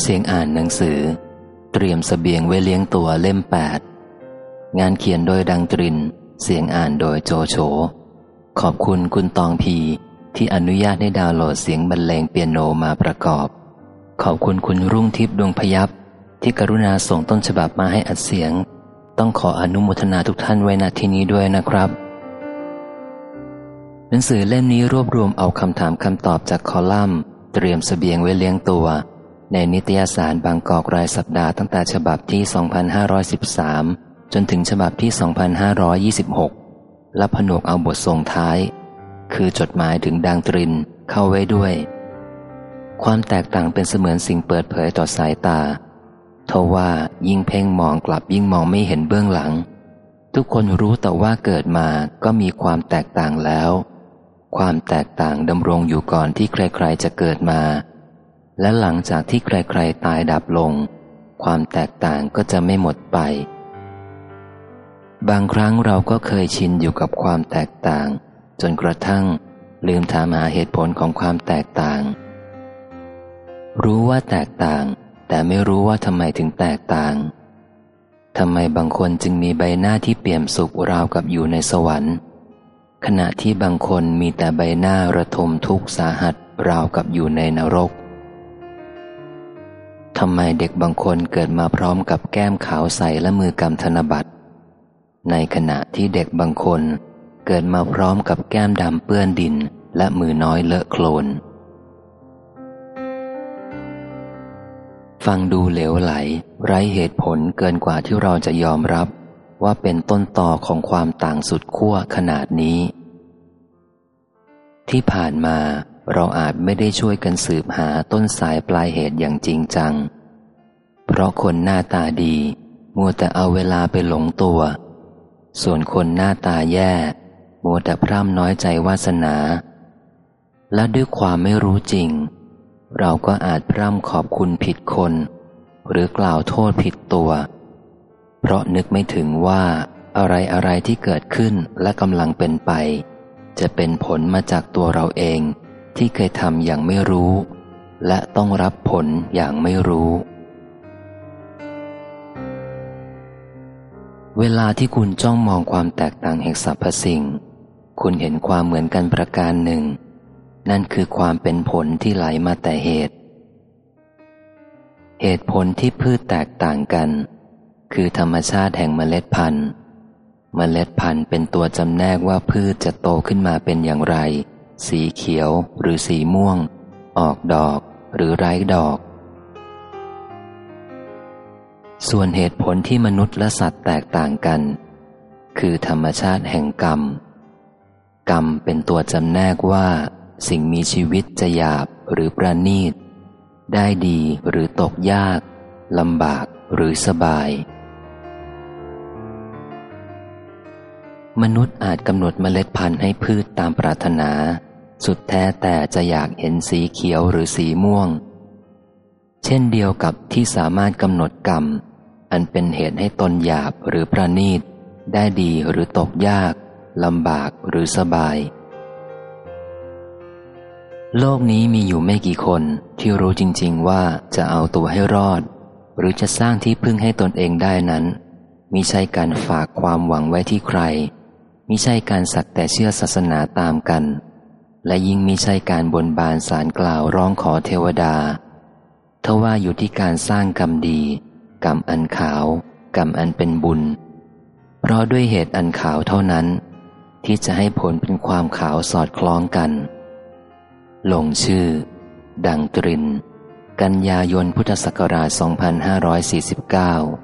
เสียงอ่านหนังสือ เตรียมสเสบียงไว้เลี้ยงตัวเล่มแปดงานเขียนโดยดังตริน เสียงอ่านโดยโจโฉขอบคุณคุณตองพีที่อนุญาตให้ดาวน์โหลดเสียงบรรเลงเปียโนมาประกอบ ขอบคุณคุณรุ่งทิพย์ดวงพยับที่กรุณาส่งต้นฉบับมาให้อัดเสียง ต้องขออนุโมทนาทุกท่านไว้ณที่นี้ด้วยนะครับ หนังสือเล่มนี้รวบรวมเอาคำถามคำตอบจากคอลัมน์ เตรียมสเสบียงไว้เลี้ยงตัว ในนิตยสารบางกอกรายสัปดาห์ตั้งแต่ฉบับที่ 2513 จนถึงฉบับที่ 2526 และผนวกเอาบทส่งท้าย คือจดหมายถึงดังตรินเข้าไว้ด้วย ความแตกต่างเป็นเสมือนสิ่งเปิดเผยต่อสายตาทว่ายิ่งเพ่งมองกลับยิ่งมองไม่เห็นเบื้องหลัง ทุกคนรู้แต่ว่าเกิดมาก็มีความแตกต่างแล้ว ความแตกต่างดำรงอยู่ก่อนที่ใครๆจะเกิดมา และหลังจากที่ใครๆตายดับลง ความแตกต่างก็จะไม่หมดไป บางครั้งเราก็เคยชินอยู่กับความแตกต่าง จนกระทั่ง ลืมถามหาเหตุผลของความแตกต่าง รู้ว่าแตกต่าง แต่ไม่รู้ว่าทำไมถึงแตกต่างทำไมบางคนจึงมีใบหน้าที่เปี่ยมสุขราวกับอยู่ในสวรรค์ ขณะที่บางคนมีแต่ใบหน้าระทมทุกข์สาหัสราวกับอยู่ในนรก ทำไมเด็กบางคนเกิดมาพร้อมกับแก้มขาวใสและมือกำธนบัตร ในขณะที่เด็กบางคนเกิดมาพร้อมกับแก้มดำเปื้อนดินและมือน้อยเลอะโคลน ฟังดูเหลวไหล ไร้เหตุผลเกินกว่าที่เราจะยอมรับ ว่าเป็นต้นต่อของความต่างสุดขั้วขนาดนี้ ที่ผ่านมาเราอาจไม่ได้ช่วยกันสืบหาต้นสายปลายเหตุอย่างจริงจัง เพราะคนหน้าตาดี มัวแต่เอาเวลาไปหลงตัว ส่วนคนหน้าตาแย่ มัวแต่พร่ำน้อยใจวาสนา และด้วยความไม่รู้จริง เราก็อาจพร่ำขอบคุณผิดคน หรือกล่าวโทษผิดตัว เพราะนึกไม่ถึงว่าอะไรอะไรที่เกิดขึ้นและกำลังเป็นไป จะเป็นผลมาจากตัวเราเองที่เคยทำอย่างไม่รู้ และต้องรับผลอย่างไม่รู้ เวลาที่คุณจ้องมองความแตกต่างแห่งสรรพสิ่ง คุณเห็นความเหมือนกันประการหนึ่ง นั่นคือความเป็นผลที่ไหลมาแต่เหตุ เหตุผลที่พืชแตกต่างกัน คือธรรมชาติแห่งเมล็ดพันธุ์ เมล็ดพันธุ์เป็นตัวจำแนกว่าพืชจะโตขึ้นมาเป็นอย่างไร สีเขียวหรือสีม่วง ออกดอกหรือไร้ดอก ส่วนเหตุผลที่มนุษย์และสัตว์แตกต่างกัน คือธรรมชาติแห่งกรรม กรรมเป็นตัวจำแนกว่า สิ่งมีชีวิตจะหยาบหรือประณีต ได้ดีหรือตกยากลำบากหรือสบาย มนุษย์อาจกำหนดเมล็ดพันธุ์ให้พืชตามปรารถนา สุดแท้แต่จะอยากเห็นสีเขียวหรือสีม่วง เช่นเดียวกับที่สามารถกำหนดกรรม อันเป็นเหตุให้ตนหยาบหรือประณีต ได้ดีหรือตกยากลำบากหรือสบาย โลกนี้มีอยู่ไม่กี่คนที่รู้จริง ๆ ว่าจะเอาตัวให้รอด หรือจะสร้างที่พึ่งให้ตนเองได้นั้นมิใช่การฝากความหวังไว้ที่ใคร มิใช่การสักแต่เชื่อศาสนาตามกัน และยิ่งมิใช่การบนบานสารกล่าวร้องขอเทวดาทว่าอยู่ที่การสร้างกรรมดี กรรมอันขาว กรรมอันเป็นบุญ เพราะด้วยเหตุอันขาวเท่านั้น ที่จะให้ผลเป็นความขาวสอดคล้องกัน ลงชื่อ ดังตริน กันยายนพุทธศักราช 2549